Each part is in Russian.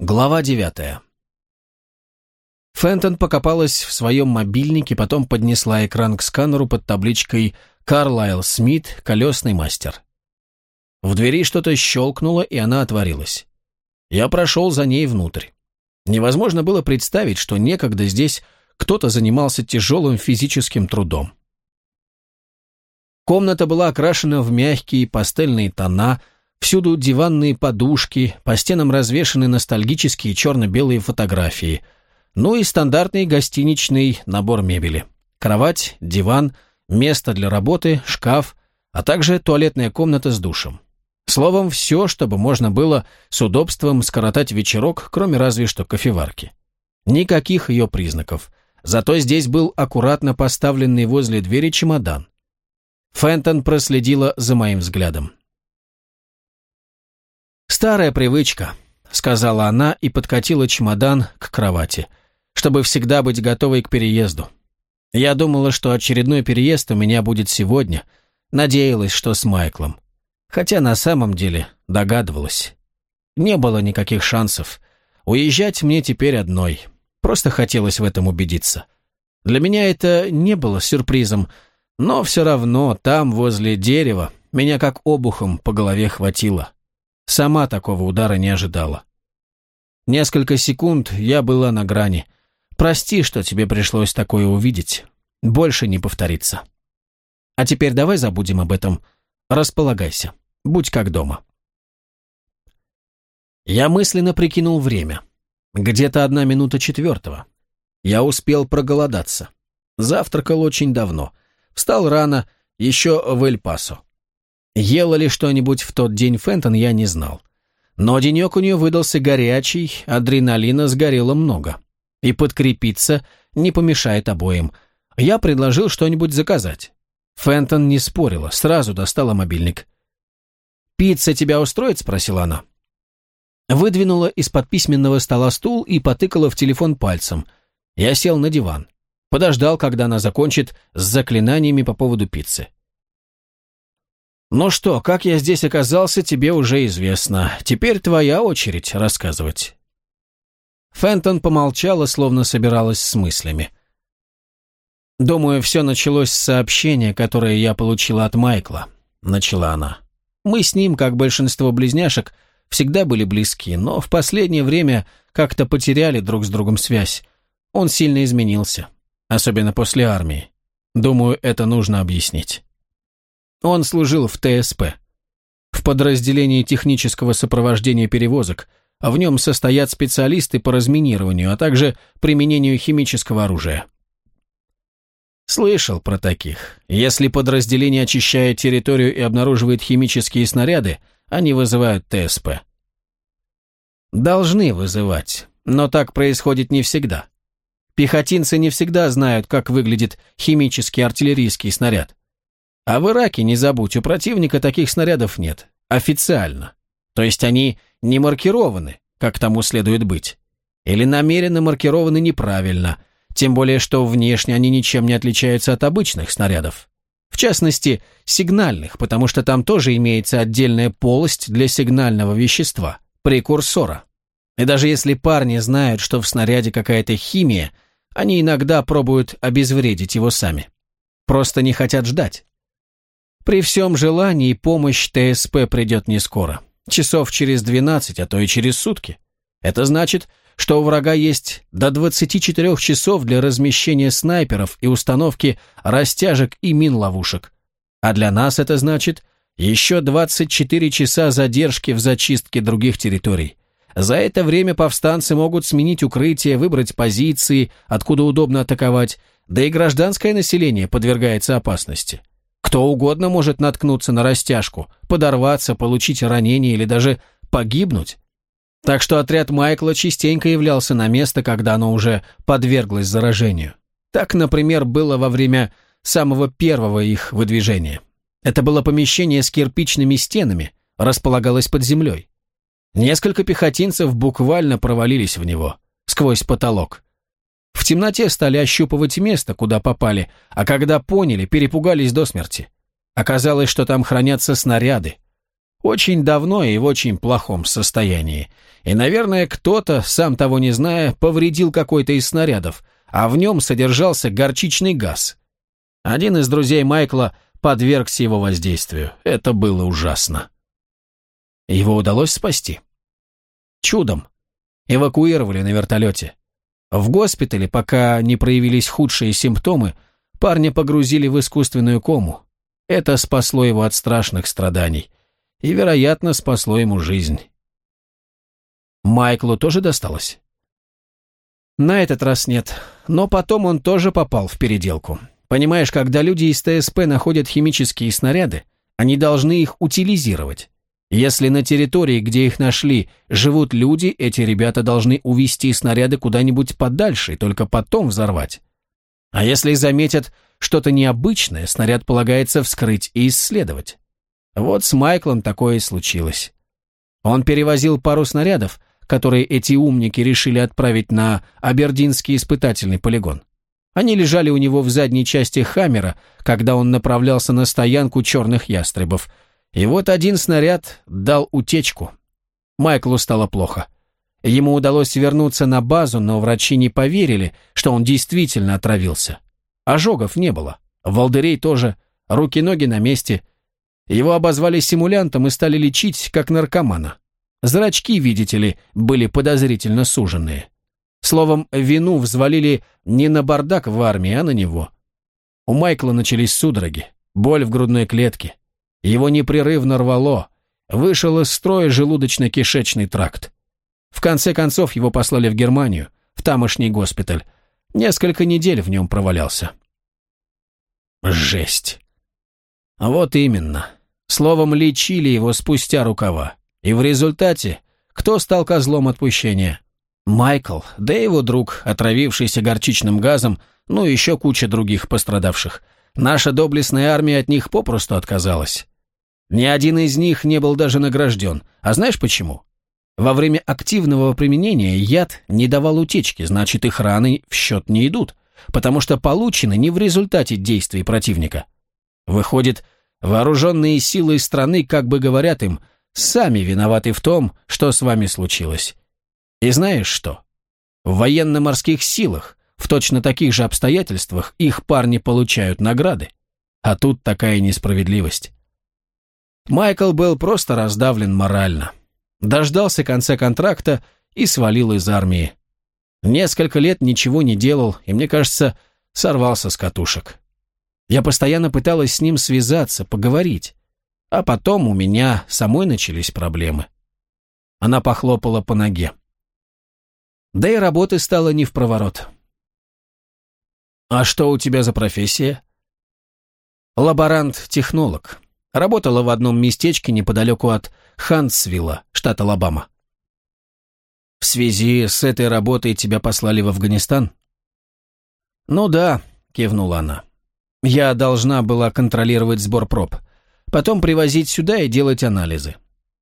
Глава девятая. Фентон покопалась в своем мобильнике, потом поднесла экран к сканеру под табличкой «Карлайл Смит, колесный мастер». В двери что-то щелкнуло, и она отворилась. Я прошел за ней внутрь. Невозможно было представить, что некогда здесь кто-то занимался тяжелым физическим трудом. Комната была окрашена в мягкие пастельные тона, Всюду диванные подушки, по стенам развешаны ностальгические черно-белые фотографии. Ну и стандартный гостиничный набор мебели. Кровать, диван, место для работы, шкаф, а также туалетная комната с душем. Словом, все, чтобы можно было с удобством скоротать вечерок, кроме разве что кофеварки. Никаких ее признаков. Зато здесь был аккуратно поставленный возле двери чемодан. Фентон проследила за моим взглядом. «Старая привычка», — сказала она и подкатила чемодан к кровати, чтобы всегда быть готовой к переезду. Я думала, что очередной переезд у меня будет сегодня, надеялась, что с Майклом. Хотя на самом деле догадывалась. Не было никаких шансов. Уезжать мне теперь одной. Просто хотелось в этом убедиться. Для меня это не было сюрпризом, но все равно там, возле дерева, меня как обухом по голове хватило. Сама такого удара не ожидала. Несколько секунд я была на грани. Прости, что тебе пришлось такое увидеть. Больше не повторится. А теперь давай забудем об этом. Располагайся. Будь как дома. Я мысленно прикинул время. Где-то одна минута четвертого. Я успел проголодаться. Завтракал очень давно. Встал рано, еще в Эль-Пасо. Ела ли что-нибудь в тот день Фентон, я не знал. Но денек у нее выдался горячий, адреналина сгорело много. И подкрепиться не помешает обоим. Я предложил что-нибудь заказать. Фентон не спорила, сразу достала мобильник. «Пицца тебя устроит?» – спросила она. Выдвинула из-под письменного стола стул и потыкала в телефон пальцем. Я сел на диван. Подождал, когда она закончит с заклинаниями по поводу пиццы. «Ну что, как я здесь оказался, тебе уже известно. Теперь твоя очередь рассказывать». Фентон помолчала, словно собиралась с мыслями. «Думаю, все началось с сообщения, которое я получила от Майкла», — начала она. «Мы с ним, как большинство близняшек, всегда были близки, но в последнее время как-то потеряли друг с другом связь. Он сильно изменился, особенно после армии. Думаю, это нужно объяснить». Он служил в ТСП, в подразделении технического сопровождения перевозок, а в нем состоят специалисты по разминированию, а также применению химического оружия. Слышал про таких. Если подразделение очищает территорию и обнаруживает химические снаряды, они вызывают ТСП. Должны вызывать, но так происходит не всегда. Пехотинцы не всегда знают, как выглядит химический артиллерийский снаряд. А в Ираке, не забудь, у противника таких снарядов нет. Официально. То есть они не маркированы, как тому следует быть. Или намеренно маркированы неправильно, тем более что внешне они ничем не отличаются от обычных снарядов. В частности, сигнальных, потому что там тоже имеется отдельная полость для сигнального вещества, прекурсора. И даже если парни знают, что в снаряде какая-то химия, они иногда пробуют обезвредить его сами. Просто не хотят ждать. При всем желании помощь ТСП придет не скоро. Часов через 12, а то и через сутки. Это значит, что у врага есть до 24 часов для размещения снайперов и установки растяжек и мин-ловушек. А для нас это значит еще 24 часа задержки в зачистке других территорий. За это время повстанцы могут сменить укрытие, выбрать позиции, откуда удобно атаковать, да и гражданское население подвергается опасности. Кто угодно может наткнуться на растяжку, подорваться, получить ранение или даже погибнуть. Так что отряд Майкла частенько являлся на место, когда оно уже подверглось заражению. Так, например, было во время самого первого их выдвижения. Это было помещение с кирпичными стенами, располагалось под землей. Несколько пехотинцев буквально провалились в него, сквозь потолок. В темноте стали ощупывать место, куда попали, а когда поняли, перепугались до смерти. Оказалось, что там хранятся снаряды. Очень давно и в очень плохом состоянии. И, наверное, кто-то, сам того не зная, повредил какой-то из снарядов, а в нем содержался горчичный газ. Один из друзей Майкла подвергся его воздействию. Это было ужасно. Его удалось спасти? Чудом. Эвакуировали на вертолете. В госпитале, пока не проявились худшие симптомы, парня погрузили в искусственную кому. Это спасло его от страшных страданий. И, вероятно, спасло ему жизнь. Майклу тоже досталось? На этот раз нет, но потом он тоже попал в переделку. Понимаешь, когда люди из ТСП находят химические снаряды, они должны их утилизировать. Если на территории, где их нашли, живут люди, эти ребята должны увезти снаряды куда-нибудь подальше и только потом взорвать. А если заметят что-то необычное, снаряд полагается вскрыть и исследовать. Вот с Майклом такое и случилось. Он перевозил пару снарядов, которые эти умники решили отправить на Абердинский испытательный полигон. Они лежали у него в задней части Хаммера, когда он направлялся на стоянку черных ястребов – и вот один снаряд дал утечку. Майклу стало плохо. Ему удалось вернуться на базу, но врачи не поверили, что он действительно отравился. Ожогов не было. Волдырей тоже. Руки-ноги на месте. Его обозвали симулянтом и стали лечить, как наркомана. Зрачки, видите ли, были подозрительно суженные. Словом, вину взвалили не на бардак в армии, а на него. У Майкла начались судороги, боль в грудной клетке. Его непрерывно рвало. Вышел из строя желудочно-кишечный тракт. В конце концов его послали в Германию, в тамошний госпиталь. Несколько недель в нем провалялся. Жесть. Вот именно. Словом, лечили его спустя рукава. И в результате, кто стал козлом отпущения? Майкл, да его друг, отравившийся горчичным газом, ну и еще куча других пострадавших. Наша доблестная армия от них попросту отказалась. Ни один из них не был даже награжден. А знаешь почему? Во время активного применения яд не давал утечки, значит их раны в счет не идут, потому что получены не в результате действий противника. Выходит, вооруженные силы страны как бы говорят им, сами виноваты в том, что с вами случилось. И знаешь что? В военно-морских силах, в точно таких же обстоятельствах, их парни получают награды. А тут такая несправедливость. Майкл был просто раздавлен морально. Дождался конца контракта и свалил из армии. Несколько лет ничего не делал, и, мне кажется, сорвался с катушек. Я постоянно пыталась с ним связаться, поговорить. А потом у меня самой начались проблемы. Она похлопала по ноге. Да и работы стало не в проворот. «А что у тебя за профессия?» «Лаборант-технолог. Работала в одном местечке неподалеку от Хансвилла, штат Алабама. В связи с этой работой тебя послали в Афганистан? Ну да, кивнула она. Я должна была контролировать сбор проб, потом привозить сюда и делать анализы.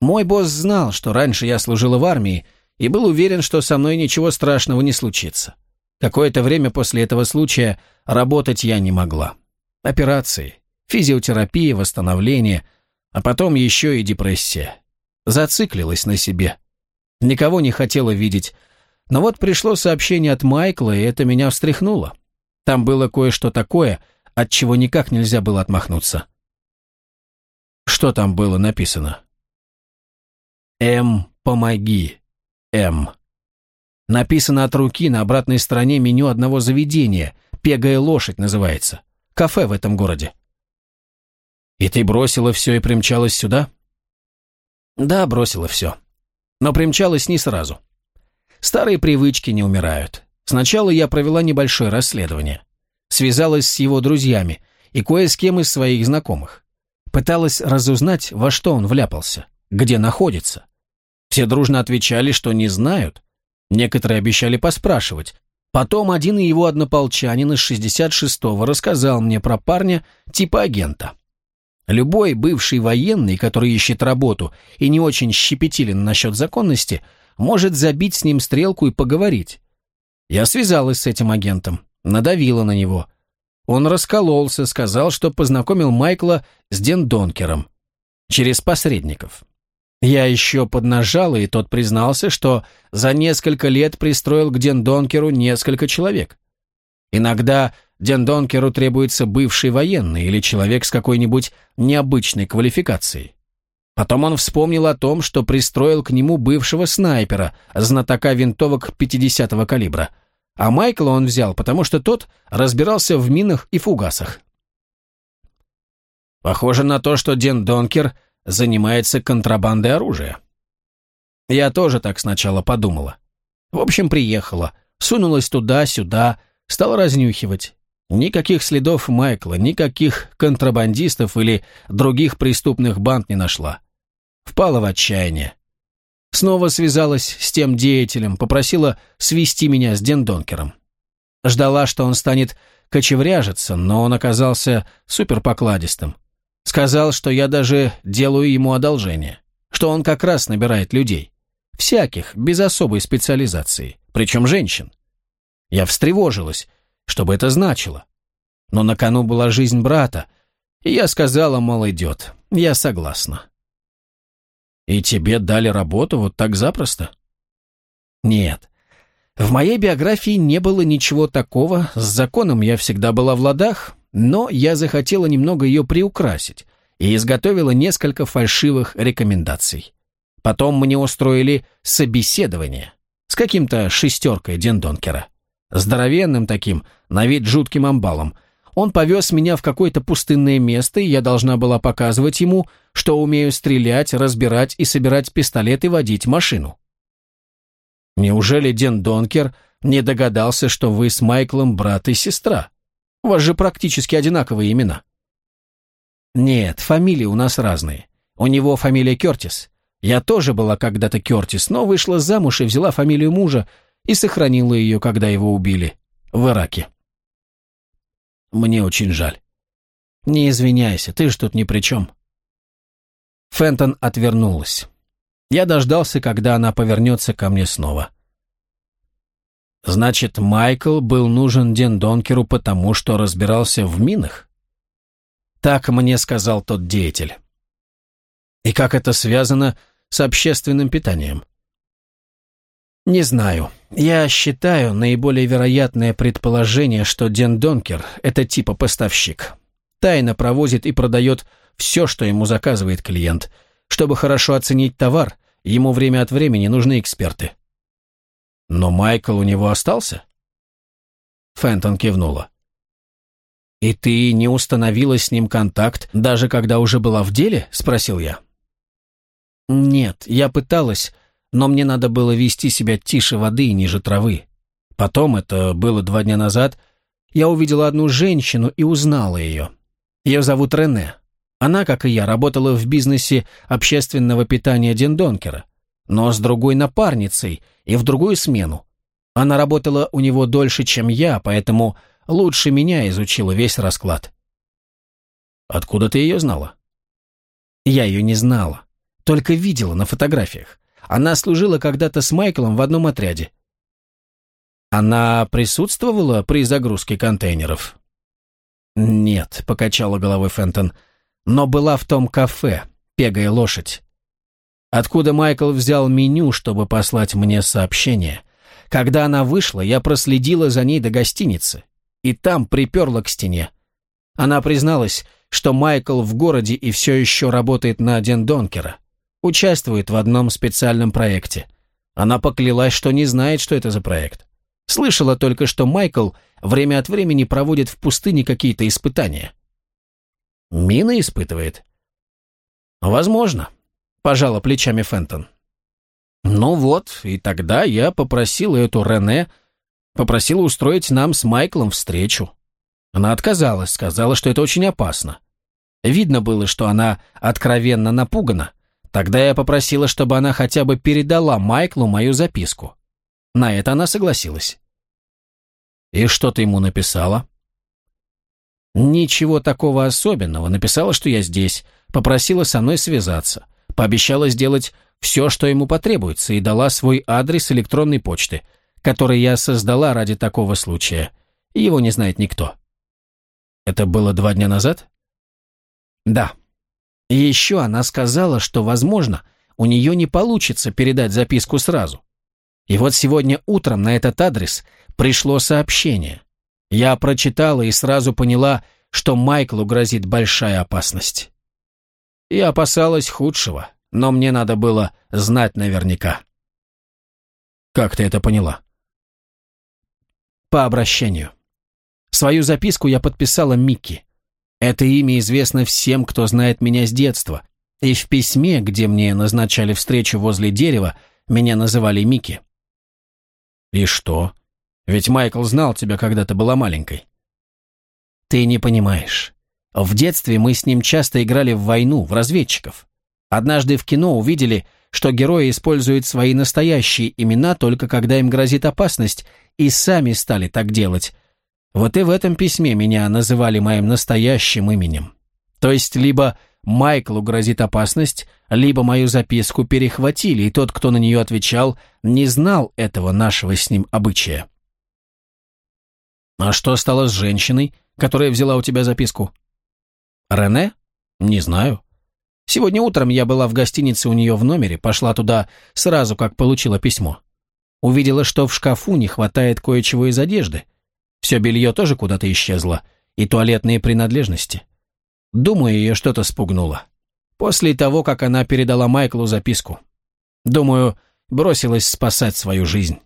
Мой босс знал, что раньше я служила в армии, и был уверен, что со мной ничего страшного не случится. Какое-то время после этого случая работать я не могла. Операции, физиотерапия, восстановление, а потом еще и депрессия. Зациклилась на себе. Никого не хотела видеть. Но вот пришло сообщение от Майкла, и это меня встряхнуло. Там было кое-что такое, от чего никак нельзя было отмахнуться. Что там было написано? «М, помоги, М». Написано от руки на обратной стороне меню одного заведения, «Пегая лошадь» называется. Кафе в этом городе. «И ты бросила все и примчалась сюда?» «Да, бросила все. Но примчалась не сразу. Старые привычки не умирают. Сначала я провела небольшое расследование. Связалась с его друзьями и кое с кем из своих знакомых. Пыталась разузнать, во что он вляпался, где находится. Все дружно отвечали, что не знают. Некоторые обещали поспрашивать. Потом один его однополчанин из 66-го рассказал мне про парня типа агента. Любой бывший военный, который ищет работу и не очень щепетилен насчет законности, может забить с ним стрелку и поговорить. Я связалась с этим агентом, надавила на него. Он раскололся, сказал, что познакомил Майкла с Ден Донкером. Через посредников. Я еще поднажал, и тот признался, что за несколько лет пристроил к Дендонкеру несколько человек. Иногда Дендонкеру требуется бывший военный или человек с какой-нибудь необычной квалификацией. Потом он вспомнил о том, что пристроил к нему бывшего снайпера, знатока винтовок 50-го калибра. А Майкла он взял, потому что тот разбирался в минах и фугасах. Похоже на то, что Ден Донкер занимается контрабандой оружия. Я тоже так сначала подумала. В общем, приехала, сунулась туда-сюда, стала разнюхивать. Никаких следов Майкла, никаких контрабандистов или других преступных банд не нашла. Впала в отчаяние. Снова связалась с тем деятелем, попросила свести меня с Дендонкером. Ждала, что он станет кочевряжиться, но он оказался суперпокладистым. Сказал, что я даже делаю ему одолжение, что он как раз набирает людей. Всяких, без особой специализации, причем женщин. Я встревожилась, что бы это значило. Но на кону была жизнь брата, и я сказала, мол, идет. Я согласна. И тебе дали работу вот так запросто? Нет. В моей биографии не было ничего такого, с законом я всегда была в ладах, но я захотела немного ее приукрасить и изготовила несколько фальшивых рекомендаций. Потом мне устроили собеседование с каким-то шестеркой Дендонкера. Здоровенным таким, на вид жутким амбалом. Он повез меня в какое-то пустынное место, и я должна была показывать ему, что умею стрелять, разбирать и собирать пистолет и водить машину. Неужели Ден Донкер не догадался, что вы с Майклом брат и сестра? У вас же практически одинаковые имена. Нет, фамилии у нас разные. У него фамилия Кертис. Я тоже была когда-то Кертис, но вышла замуж и взяла фамилию мужа и сохранила ее, когда его убили. В Ираке. Мне очень жаль. Не извиняйся, ты ж тут ни при чем. Фентон отвернулась. Я дождался, когда она повернется ко мне снова. Значит, Майкл был нужен Ден Донкеру потому, что разбирался в минах? Так мне сказал тот деятель. И как это связано с общественным питанием? Не знаю. Я считаю наиболее вероятное предположение, что Ден Донкер – это типа поставщик. Тайно провозит и продает все, что ему заказывает клиент. Чтобы хорошо оценить товар, ему время от времени нужны эксперты. Но Майкл у него остался? Фентон кивнула. «И ты не установила с ним контакт, даже когда уже была в деле?» – спросил я. «Нет, я пыталась, но мне надо было вести себя тише воды и ниже травы. Потом, это было два дня назад, я увидела одну женщину и узнала ее. Ее зовут Рене. Она, как и я, работала в бизнесе общественного питания Дендонкера, но с другой напарницей и в другую смену. Она работала у него дольше, чем я, поэтому лучше меня изучила весь расклад. Откуда ты ее знала? Я ее не знала, только видела на фотографиях. Она служила когда-то с Майклом в одном отряде. Она присутствовала при загрузке контейнеров? Нет, покачала головой Фентон, но была в том кафе, пегая лошадь. Откуда Майкл взял меню, чтобы послать мне сообщение? Когда она вышла, я проследила за ней до гостиницы, и там приперла к стене. Она призналась, что Майкл в городе и все еще работает на Донкера, участвует в одном специальном проекте. Она поклялась, что не знает, что это за проект. Слышала только, что Майкл время от времени проводит в пустыне какие-то испытания. Мина испытывает? Возможно пожала плечами Фентон. Ну вот, и тогда я попросил эту Рене, попросила устроить нам с Майклом встречу. Она отказалась, сказала, что это очень опасно. Видно было, что она откровенно напугана. Тогда я попросила, чтобы она хотя бы передала Майклу мою записку. На это она согласилась. «И что ты ему написала?» «Ничего такого особенного. Написала, что я здесь. Попросила со мной связаться. Пообещала сделать все, что ему потребуется, и дала свой адрес электронной почты, который я создала ради такого случая. Его не знает никто. Это было два дня назад? Да. И еще она сказала, что, возможно, у нее не получится передать записку сразу. И вот сегодня утром на этот адрес пришло сообщение. Я прочитала и сразу поняла, что Майклу грозит большая опасность. Я опасалась худшего, но мне надо было знать наверняка. Как ты это поняла? По обращению. Свою записку я подписала Микки. Это имя известно всем, кто знает меня с детства, и в письме, где мне назначали встречу возле дерева, меня называли Микки. И что? Ведь Майкл знал тебя, когда ты была маленькой. Ты не понимаешь. В детстве мы с ним часто играли в войну, в разведчиков. Однажды в кино увидели, что герои используют свои настоящие имена только когда им грозит опасность, и сами стали так делать. Вот и в этом письме меня называли моим настоящим именем. То есть либо Майклу грозит опасность, либо мою записку перехватили, и тот, кто на нее отвечал, не знал этого нашего с ним обычая. А что стало с женщиной, которая взяла у тебя записку? Рене? Не знаю. Сегодня утром я была в гостинице у нее в номере, пошла туда сразу, как получила письмо. Увидела, что в шкафу не хватает кое-чего из одежды. Все белье тоже куда-то исчезло, и туалетные принадлежности. Думаю, ее что-то спугнуло. После того, как она передала Майклу записку. Думаю, бросилась спасать свою жизнь.